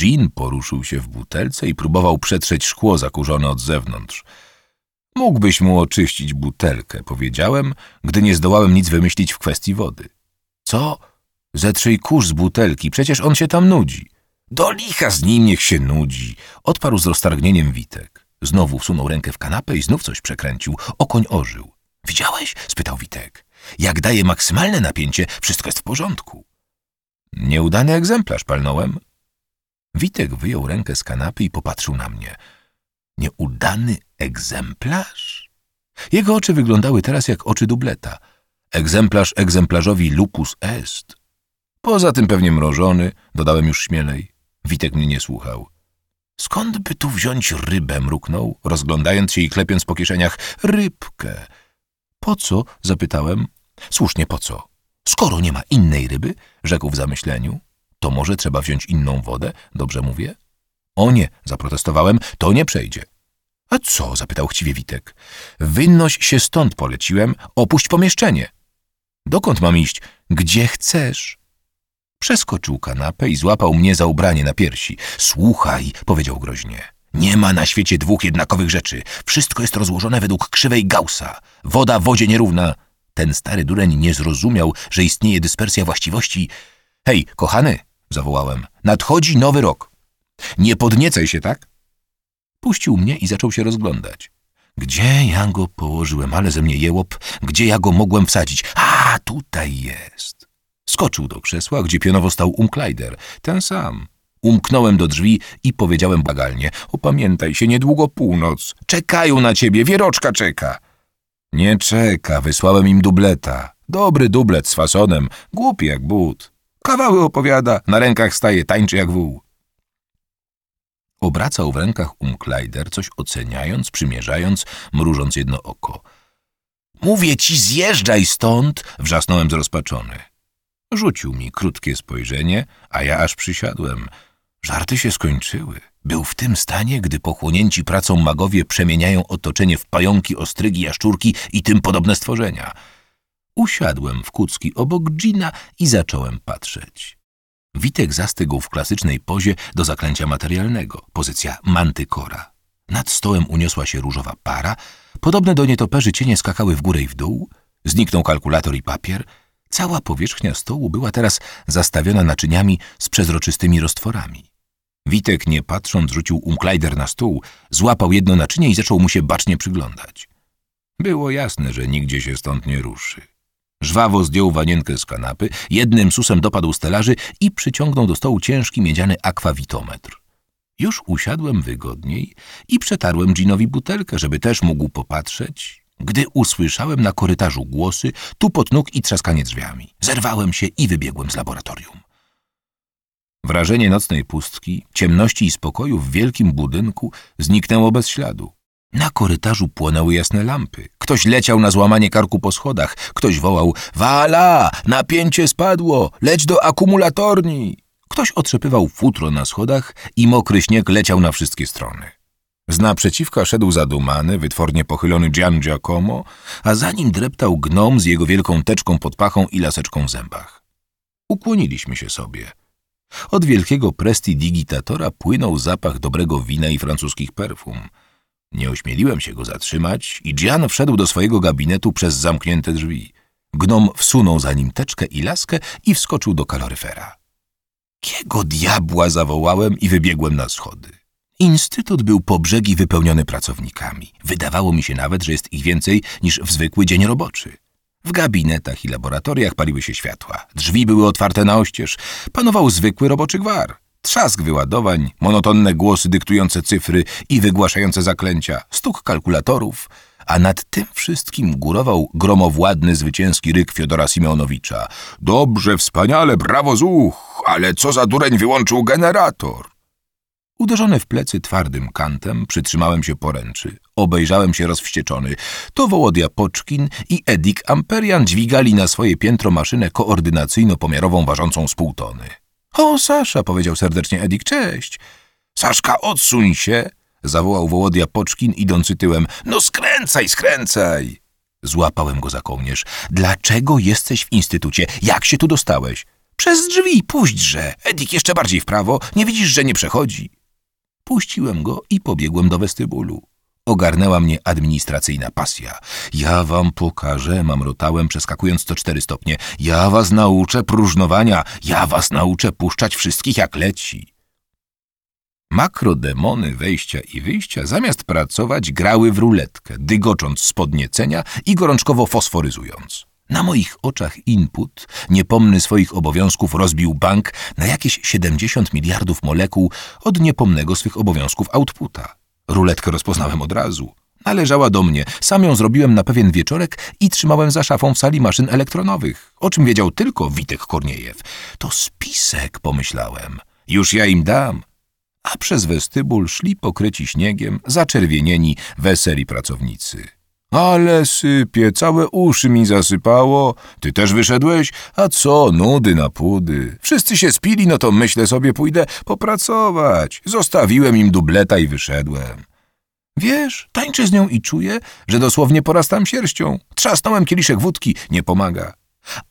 Jean poruszył się w butelce i próbował przetrzeć szkło zakurzone od zewnątrz. Mógłbyś mu oczyścić butelkę, powiedziałem, gdy nie zdołałem nic wymyślić w kwestii wody. Co? Zetrzyj kurz z butelki, przecież on się tam nudzi. Do licha z nim niech się nudzi, odparł z roztargnieniem Witek. Znowu wsunął rękę w kanapę i znów coś przekręcił. Okoń ożył. Widziałeś? spytał Witek. Jak daje maksymalne napięcie, wszystko jest w porządku. Nieudany egzemplarz, palnąłem. Witek wyjął rękę z kanapy i popatrzył na mnie. Nieudany egzemplarz? Jego oczy wyglądały teraz jak oczy dubleta. Egzemplarz egzemplarzowi lupus est. Poza tym pewnie mrożony, dodałem już śmielej. Witek mnie nie słuchał. Skąd by tu wziąć rybę, mruknął, rozglądając się i klepiąc po kieszeniach. Rybkę. Po co? zapytałem. Słusznie, po co? Skoro nie ma innej ryby, rzekł w zamyśleniu, to może trzeba wziąć inną wodę, dobrze mówię? O nie, zaprotestowałem, to nie przejdzie. A co? zapytał chciwie Witek. Wynoś się stąd, poleciłem, opuść pomieszczenie. Dokąd mam iść? Gdzie chcesz? Przeskoczył kanapę i złapał mnie za ubranie na piersi. Słuchaj, powiedział groźnie. Nie ma na świecie dwóch jednakowych rzeczy. Wszystko jest rozłożone według krzywej Gaussa. Woda wodzie nierówna. Ten stary dureń nie zrozumiał, że istnieje dyspersja właściwości. Hej, kochany, zawołałem, nadchodzi nowy rok. Nie podniecaj się, tak? Puścił mnie i zaczął się rozglądać. Gdzie ja go położyłem, ale ze mnie jełop, gdzie ja go mogłem wsadzić? A, tutaj jest. Skoczył do krzesła, gdzie pionowo stał Umkleider, ten sam. Umknąłem do drzwi i powiedziałem bagalnie, opamiętaj się, niedługo północ. Czekają na ciebie, wieroczka czeka. Nie czeka, wysłałem im dubleta. Dobry dublet z fasonem, głupi jak but. Kawały opowiada, na rękach staje, tańczy jak wół. Obracał w rękach Umkleider, coś oceniając, przymierzając, mrużąc jedno oko. Mówię ci, zjeżdżaj stąd! wrzasnąłem zrozpaczony. Rzucił mi krótkie spojrzenie, a ja aż przysiadłem. Żarty się skończyły. Był w tym stanie, gdy pochłonięci pracą magowie przemieniają otoczenie w pająki, ostrygi, jaszczurki i tym podobne stworzenia. Usiadłem w kucki obok Gina i zacząłem patrzeć. Witek zastygł w klasycznej pozie do zaklęcia materialnego, pozycja mantykora. Nad stołem uniosła się różowa para, podobne do nietoperzy cienie skakały w górę i w dół, zniknął kalkulator i papier, cała powierzchnia stołu była teraz zastawiona naczyniami z przezroczystymi roztworami. Witek, nie patrząc, rzucił umklejder na stół, złapał jedno naczynie i zaczął mu się bacznie przyglądać. Było jasne, że nigdzie się stąd nie ruszy. Żwawo zdjął wanienkę z kanapy, jednym susem dopadł stelaży i przyciągnął do stołu ciężki miedziany akwawitometr. Już usiadłem wygodniej i przetarłem Ginowi butelkę, żeby też mógł popatrzeć, gdy usłyszałem na korytarzu głosy, tupot nóg i trzaskanie drzwiami. Zerwałem się i wybiegłem z laboratorium. Wrażenie nocnej pustki, ciemności i spokoju w wielkim budynku zniknęło bez śladu. Na korytarzu płonęły jasne lampy. Ktoś leciał na złamanie karku po schodach. Ktoś wołał, wala, napięcie spadło, leć do akumulatorni. Ktoś otrzepywał futro na schodach i mokry śnieg leciał na wszystkie strony. Z naprzeciwka szedł zadumany, wytwornie pochylony Gian Giacomo, a za nim dreptał gnom z jego wielką teczką pod pachą i laseczką w zębach. Ukłoniliśmy się sobie. Od wielkiego prestidigitatora płynął zapach dobrego wina i francuskich perfum. Nie ośmieliłem się go zatrzymać i Gian wszedł do swojego gabinetu przez zamknięte drzwi. Gnom wsunął za nim teczkę i laskę i wskoczył do kaloryfera. Kiego diabła zawołałem i wybiegłem na schody. Instytut był po brzegi wypełniony pracownikami. Wydawało mi się nawet, że jest ich więcej niż w zwykły dzień roboczy. W gabinetach i laboratoriach paliły się światła. Drzwi były otwarte na oścież. Panował zwykły roboczy gwar. Trzask wyładowań, monotonne głosy dyktujące cyfry i wygłaszające zaklęcia, stuk kalkulatorów, a nad tym wszystkim górował gromowładny zwycięski ryk Fiodora Simeonowicza. Dobrze, wspaniale, brawo zuch, ale co za dureń wyłączył generator? Uderzony w plecy twardym kantem, przytrzymałem się poręczy. Obejrzałem się rozwścieczony. To Wołodia Poczkin i Edik Amperian dźwigali na swoje piętro maszynę koordynacyjno-pomiarową ważącą z pół tony. O, Sasza, powiedział serdecznie Edik, cześć. Saszka, odsuń się, zawołał Wołodia Poczkin, idący tyłem. No skręcaj, skręcaj. Złapałem go za kołnierz. Dlaczego jesteś w instytucie? Jak się tu dostałeś? Przez drzwi, puśćże. Edik jeszcze bardziej w prawo. Nie widzisz, że nie przechodzi. Puściłem go i pobiegłem do westybulu. Ogarnęła mnie administracyjna pasja. Ja wam pokażę, mamrotałem, przeskakując co cztery stopnie. Ja was nauczę próżnowania, ja was nauczę puszczać wszystkich jak leci. Makrodemony wejścia i wyjścia zamiast pracować grały w ruletkę, dygocząc z podniecenia i gorączkowo fosforyzując. Na moich oczach input, niepomny swoich obowiązków, rozbił bank na jakieś 70 miliardów molekuł od niepomnego swych obowiązków outputa. Ruletkę rozpoznałem od razu. Należała do mnie. Sam ją zrobiłem na pewien wieczorek i trzymałem za szafą w sali maszyn elektronowych. O czym wiedział tylko Witek Korniejew. To spisek, pomyślałem. Już ja im dam. A przez westybul szli pokryci śniegiem, zaczerwienieni, weseli pracownicy. Ale sypie, całe uszy mi zasypało. Ty też wyszedłeś? A co, nudy na pudy. Wszyscy się spili, no to myślę sobie, pójdę popracować. Zostawiłem im dubleta i wyszedłem. Wiesz, tańczę z nią i czuję, że dosłownie porastam sierścią. Trzasnąłem kieliszek wódki, nie pomaga.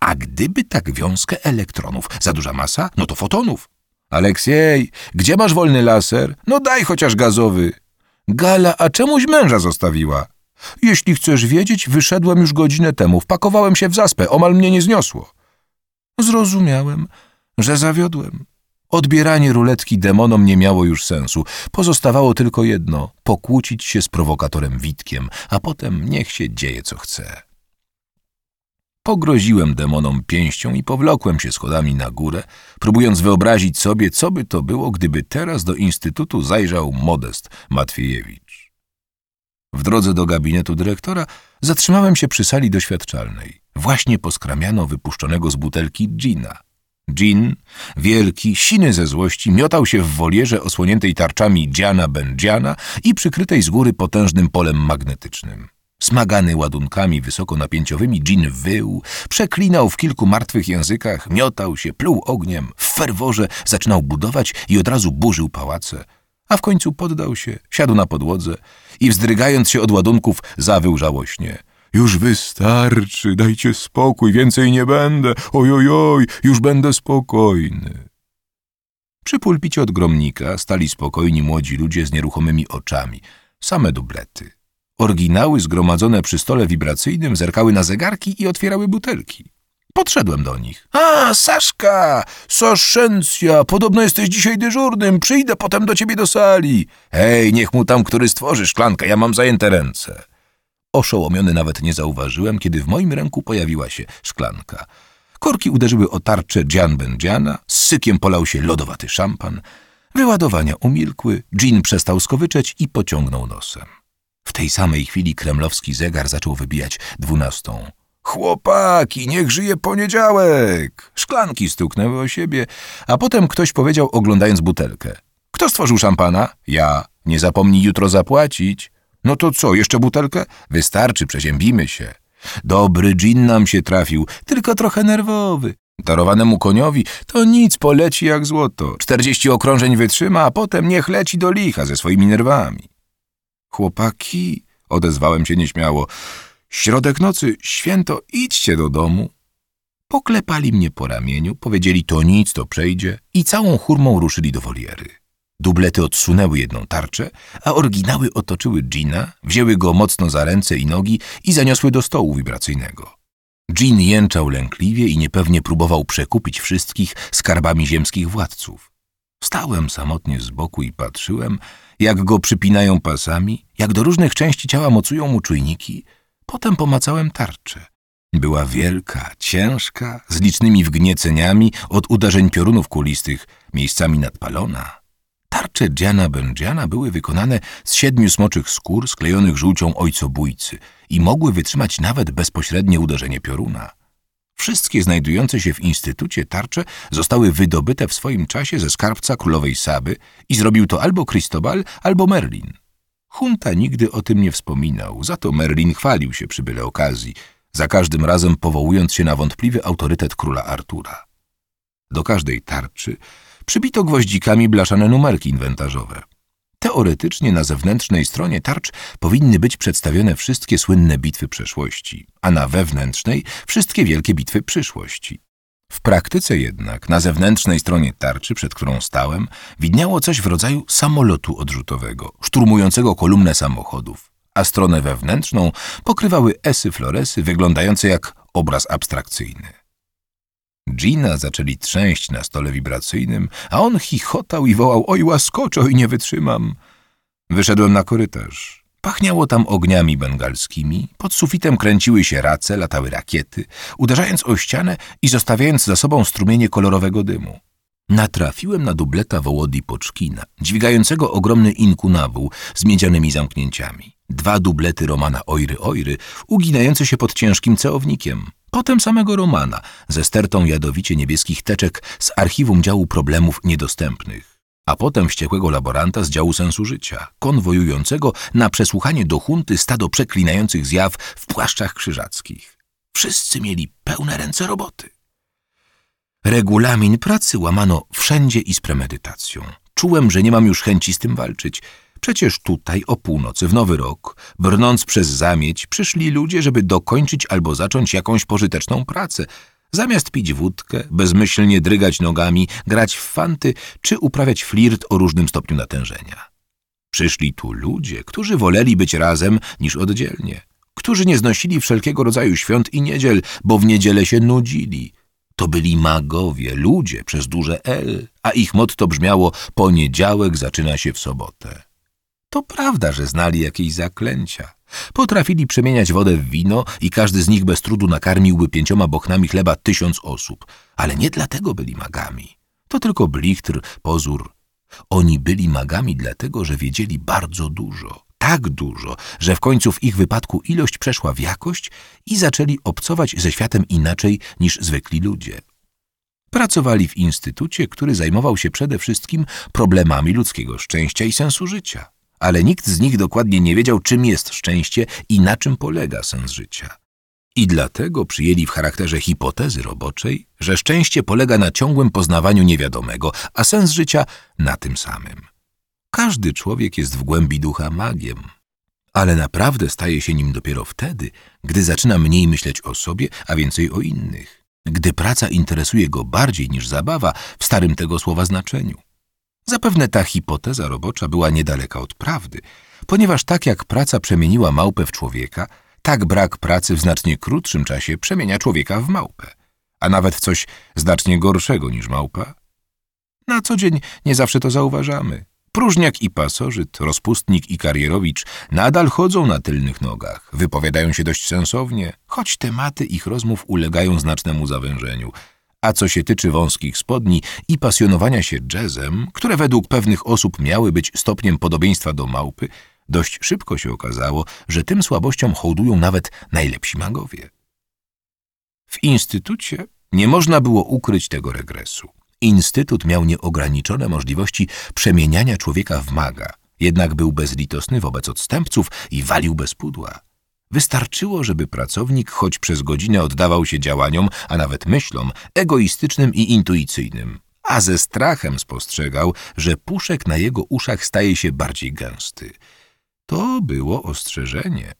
A gdyby tak wiązkę elektronów, za duża masa, no to fotonów. Aleksiej, gdzie masz wolny laser? No daj chociaż gazowy. Gala, a czemuś męża zostawiła? Jeśli chcesz wiedzieć, wyszedłem już godzinę temu, wpakowałem się w zaspę, omal mnie nie zniosło. Zrozumiałem, że zawiodłem. Odbieranie ruletki demonom nie miało już sensu. Pozostawało tylko jedno – pokłócić się z prowokatorem Witkiem, a potem niech się dzieje co chce. Pogroziłem demonom pięścią i powlokłem się schodami na górę, próbując wyobrazić sobie, co by to było, gdyby teraz do instytutu zajrzał Modest Matwiejewicz. W drodze do gabinetu dyrektora zatrzymałem się przy sali doświadczalnej. Właśnie poskramiano wypuszczonego z butelki gina. Gin, wielki, siny ze złości, miotał się w wolierze osłoniętej tarczami dziana będziana i przykrytej z góry potężnym polem magnetycznym. Smagany ładunkami wysokonapięciowymi dżin wył, przeklinał w kilku martwych językach, miotał się, pluł ogniem, w ferworze zaczynał budować i od razu burzył pałace. A w końcu poddał się, siadł na podłodze i wzdrygając się od ładunków zawył żałośnie. Już wystarczy, dajcie spokój, więcej nie będę, ojojoj, już będę spokojny. Przy pulpicie od gromnika stali spokojni młodzi ludzie z nieruchomymi oczami, same dublety. Oryginały zgromadzone przy stole wibracyjnym zerkały na zegarki i otwierały butelki. Podszedłem do nich. A, Saszka! Soszencja! Podobno jesteś dzisiaj dyżurnym. Przyjdę potem do ciebie do sali. Hej, niech mu tam który stworzy szklankę, ja mam zajęte ręce. Oszołomiony nawet nie zauważyłem, kiedy w moim ręku pojawiła się szklanka. Korki uderzyły o tarczę Dzian Będziana, z sykiem polał się lodowaty szampan. Wyładowania umilkły, dżin przestał skowyczeć i pociągnął nosem. W tej samej chwili kremlowski zegar zaczął wybijać dwunastą. Chłopaki, niech żyje poniedziałek! Szklanki stuknęły o siebie, a potem ktoś powiedział, oglądając butelkę. Kto stworzył szampana? Ja. Nie zapomnij jutro zapłacić. No to co, jeszcze butelkę? Wystarczy, przeziębimy się. Dobry dżin nam się trafił, tylko trochę nerwowy. Darowanemu koniowi to nic poleci jak złoto. Czterdzieści okrążeń wytrzyma, a potem niech leci do licha ze swoimi nerwami. Chłopaki, odezwałem się nieśmiało, środek nocy, święto, idźcie do domu. Poklepali mnie po ramieniu, powiedzieli to nic, to przejdzie i całą hurmą ruszyli do woliery. Dublety odsunęły jedną tarczę, a oryginały otoczyły Gina, wzięły go mocno za ręce i nogi i zaniosły do stołu wibracyjnego. Jean jęczał lękliwie i niepewnie próbował przekupić wszystkich skarbami ziemskich władców. Stałem samotnie z boku i patrzyłem, jak go przypinają pasami, jak do różnych części ciała mocują mu czujniki. Potem pomacałem tarczę. Była wielka, ciężka, z licznymi wgnieceniami od uderzeń piorunów kulistych, miejscami nadpalona. Tarcze Dziana Będziana były wykonane z siedmiu smoczych skór sklejonych żółcią ojcobójcy i mogły wytrzymać nawet bezpośrednie uderzenie pioruna. Wszystkie znajdujące się w instytucie tarcze zostały wydobyte w swoim czasie ze skarbca królowej Saby i zrobił to albo Cristobal, albo Merlin. Hunta nigdy o tym nie wspominał, za to Merlin chwalił się przy byle okazji, za każdym razem powołując się na wątpliwy autorytet króla Artura. Do każdej tarczy przybito gwoździkami blaszane numerki inwentarzowe. Teoretycznie na zewnętrznej stronie tarcz powinny być przedstawione wszystkie słynne bitwy przeszłości, a na wewnętrznej wszystkie wielkie bitwy przyszłości. W praktyce jednak, na zewnętrznej stronie tarczy, przed którą stałem, widniało coś w rodzaju samolotu odrzutowego, szturmującego kolumnę samochodów, a stronę wewnętrzną pokrywały esy floresy wyglądające jak obraz abstrakcyjny. Gina zaczęli trzęść na stole wibracyjnym, a on chichotał i wołał – oj, łaskoczo i nie wytrzymam. Wyszedłem na korytarz. Pachniało tam ogniami bengalskimi, pod sufitem kręciły się race, latały rakiety, uderzając o ścianę i zostawiając za sobą strumienie kolorowego dymu. Natrafiłem na dubleta Wołodi Poczkina, dźwigającego ogromny inkunawół z miedzianymi zamknięciami. Dwa dublety Romana Ojry Ojry, uginające się pod ciężkim ceownikiem. Potem samego Romana, ze stertą jadowicie niebieskich teczek z archiwum działu problemów niedostępnych a potem wściekłego laboranta z działu sensu życia, konwojującego na przesłuchanie do hunty stado przeklinających zjaw w płaszczach krzyżackich. Wszyscy mieli pełne ręce roboty. Regulamin pracy łamano wszędzie i z premedytacją. Czułem, że nie mam już chęci z tym walczyć. Przecież tutaj o północy w Nowy Rok, brnąc przez zamieć, przyszli ludzie, żeby dokończyć albo zacząć jakąś pożyteczną pracę – Zamiast pić wódkę, bezmyślnie drygać nogami, grać w fanty czy uprawiać flirt o różnym stopniu natężenia. Przyszli tu ludzie, którzy woleli być razem niż oddzielnie, którzy nie znosili wszelkiego rodzaju świąt i niedziel, bo w niedzielę się nudzili. To byli magowie, ludzie przez duże L, a ich motto brzmiało poniedziałek zaczyna się w sobotę. To prawda, że znali jakieś zaklęcia, Potrafili przemieniać wodę w wino i każdy z nich bez trudu nakarmiłby pięcioma bochnami chleba tysiąc osób. Ale nie dlatego byli magami. To tylko blichtr, pozór. Oni byli magami dlatego, że wiedzieli bardzo dużo. Tak dużo, że w końcu w ich wypadku ilość przeszła w jakość i zaczęli obcować ze światem inaczej niż zwykli ludzie. Pracowali w instytucie, który zajmował się przede wszystkim problemami ludzkiego szczęścia i sensu życia ale nikt z nich dokładnie nie wiedział, czym jest szczęście i na czym polega sens życia. I dlatego przyjęli w charakterze hipotezy roboczej, że szczęście polega na ciągłym poznawaniu niewiadomego, a sens życia na tym samym. Każdy człowiek jest w głębi ducha magiem, ale naprawdę staje się nim dopiero wtedy, gdy zaczyna mniej myśleć o sobie, a więcej o innych, gdy praca interesuje go bardziej niż zabawa w starym tego słowa znaczeniu. Zapewne ta hipoteza robocza była niedaleka od prawdy, ponieważ tak jak praca przemieniła małpę w człowieka, tak brak pracy w znacznie krótszym czasie przemienia człowieka w małpę, a nawet w coś znacznie gorszego niż małpa. Na co dzień nie zawsze to zauważamy. Próżniak i pasożyt, rozpustnik i karierowicz nadal chodzą na tylnych nogach, wypowiadają się dość sensownie, choć tematy ich rozmów ulegają znacznemu zawężeniu – a co się tyczy wąskich spodni i pasjonowania się jazzem, które według pewnych osób miały być stopniem podobieństwa do małpy, dość szybko się okazało, że tym słabościom hołdują nawet najlepsi magowie. W instytucie nie można było ukryć tego regresu. Instytut miał nieograniczone możliwości przemieniania człowieka w maga, jednak był bezlitosny wobec odstępców i walił bez pudła. Wystarczyło, żeby pracownik choć przez godzinę oddawał się działaniom, a nawet myślom, egoistycznym i intuicyjnym, a ze strachem spostrzegał, że puszek na jego uszach staje się bardziej gęsty. To było ostrzeżenie.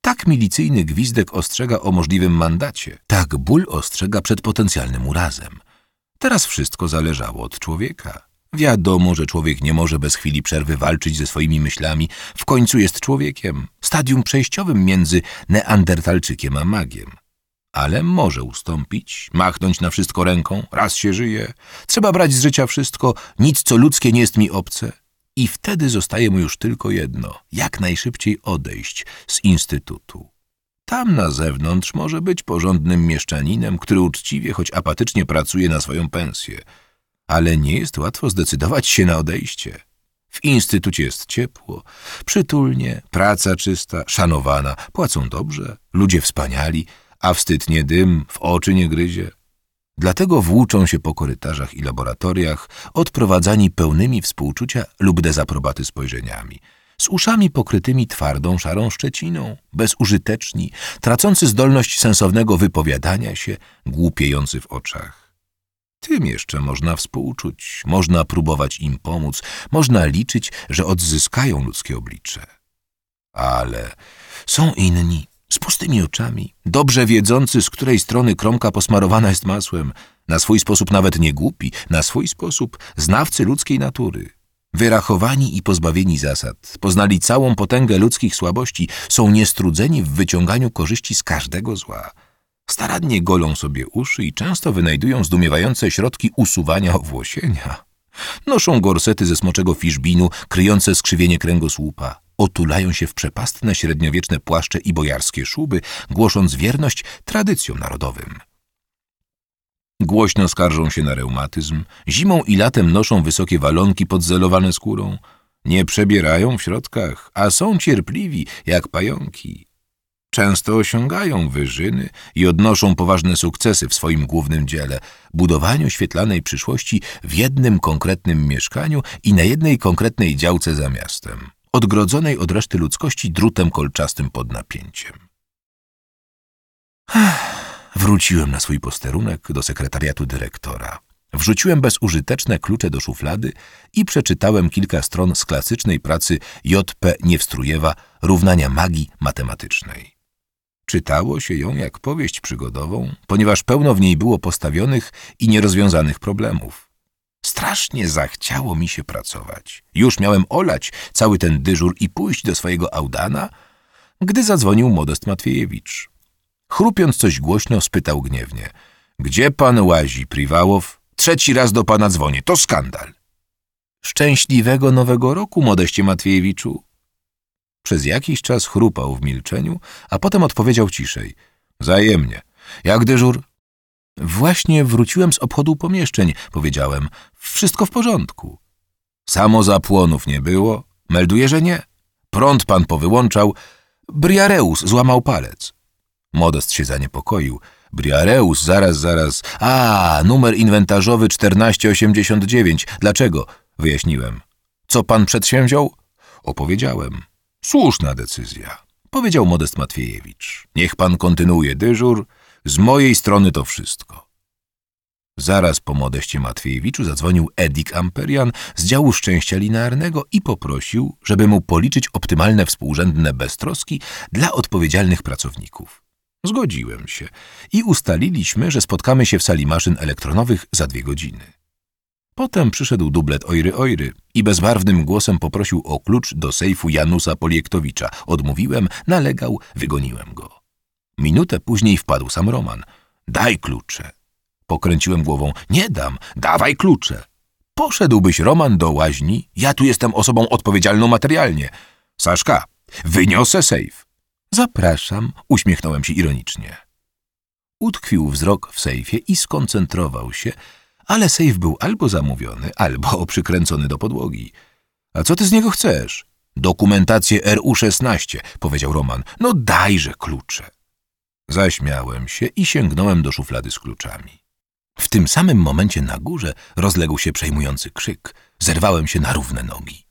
Tak milicyjny gwizdek ostrzega o możliwym mandacie, tak ból ostrzega przed potencjalnym urazem. Teraz wszystko zależało od człowieka. Wiadomo, że człowiek nie może bez chwili przerwy walczyć ze swoimi myślami. W końcu jest człowiekiem, stadium przejściowym między neandertalczykiem a magiem. Ale może ustąpić, machnąć na wszystko ręką, raz się żyje, trzeba brać z życia wszystko, nic co ludzkie nie jest mi obce. I wtedy zostaje mu już tylko jedno, jak najszybciej odejść z instytutu. Tam na zewnątrz może być porządnym mieszczaninem, który uczciwie, choć apatycznie pracuje na swoją pensję – ale nie jest łatwo zdecydować się na odejście. W instytucie jest ciepło, przytulnie, praca czysta, szanowana, płacą dobrze, ludzie wspaniali, a wstyd nie dym, w oczy nie gryzie. Dlatego włóczą się po korytarzach i laboratoriach, odprowadzani pełnymi współczucia lub dezaprobaty spojrzeniami, z uszami pokrytymi twardą szarą szczeciną, bezużyteczni, tracący zdolność sensownego wypowiadania się, głupiejący w oczach. Tym jeszcze można współczuć, można próbować im pomóc, można liczyć, że odzyskają ludzkie oblicze. Ale są inni, z pustymi oczami, dobrze wiedzący, z której strony kromka posmarowana jest masłem, Na swój sposób nawet nie głupi, na swój sposób znawcy ludzkiej natury. Wyrachowani i pozbawieni zasad, poznali całą potęgę ludzkich słabości, są niestrudzeni w wyciąganiu korzyści z każdego zła. Starannie golą sobie uszy i często wynajdują zdumiewające środki usuwania owłosienia. Noszą gorsety ze smoczego fiszbinu, kryjące skrzywienie kręgosłupa. Otulają się w przepastne średniowieczne płaszcze i bojarskie szuby, głosząc wierność tradycjom narodowym. Głośno skarżą się na reumatyzm, zimą i latem noszą wysokie walonki podzelowane skórą. Nie przebierają w środkach, a są cierpliwi jak pająki. Często osiągają wyżyny i odnoszą poważne sukcesy w swoim głównym dziele budowaniu świetlanej przyszłości w jednym konkretnym mieszkaniu i na jednej konkretnej działce za miastem, odgrodzonej od reszty ludzkości drutem kolczastym pod napięciem. Wróciłem na swój posterunek do sekretariatu dyrektora. Wrzuciłem bezużyteczne klucze do szuflady i przeczytałem kilka stron z klasycznej pracy J.P. Niewstrujewa Równania magii matematycznej. Czytało się ją jak powieść przygodową, ponieważ pełno w niej było postawionych i nierozwiązanych problemów. Strasznie zachciało mi się pracować. Już miałem olać cały ten dyżur i pójść do swojego Audana, gdy zadzwonił Modest Matwiejewicz. Chrupiąc coś głośno, spytał gniewnie. Gdzie pan łazi, Priwałow? Trzeci raz do pana dzwonię. To skandal. Szczęśliwego nowego roku, Modeście Matwiejewiczu. Przez jakiś czas chrupał w milczeniu, a potem odpowiedział ciszej. Zajemnie. Jak dyżur? Właśnie wróciłem z obchodu pomieszczeń, powiedziałem. Wszystko w porządku. Samo zapłonów nie było. Melduje, że nie. Prąd pan powyłączał. Briareus złamał palec. Modest się zaniepokoił. Briareus, zaraz, zaraz. A, numer inwentarzowy 1489. Dlaczego? Wyjaśniłem. Co pan przedsięwziął? Opowiedziałem. Słuszna decyzja. Powiedział Modest Matwiejewicz. Niech pan kontynuuje dyżur. Z mojej strony to wszystko. Zaraz po Modeście Matwiejewiczu zadzwonił Edik Amperian z działu szczęścia linearnego i poprosił, żeby mu policzyć optymalne współrzędne beztroski dla odpowiedzialnych pracowników. Zgodziłem się i ustaliliśmy, że spotkamy się w sali maszyn elektronowych za dwie godziny. Potem przyszedł dublet Ojry Ojry i bezbarwnym głosem poprosił o klucz do sejfu Janusa Poliektowicza. Odmówiłem, nalegał, wygoniłem go. Minutę później wpadł sam Roman. Daj klucze. Pokręciłem głową. Nie dam, dawaj klucze. Poszedłbyś, Roman, do łaźni. Ja tu jestem osobą odpowiedzialną materialnie. Saszka, wyniosę sejf. Zapraszam, uśmiechnąłem się ironicznie. Utkwił wzrok w sejfie i skoncentrował się, ale sejf był albo zamówiony, albo przykręcony do podłogi. A co ty z niego chcesz? Dokumentację RU-16, powiedział Roman. No dajże klucze. Zaśmiałem się i sięgnąłem do szuflady z kluczami. W tym samym momencie na górze rozległ się przejmujący krzyk. Zerwałem się na równe nogi.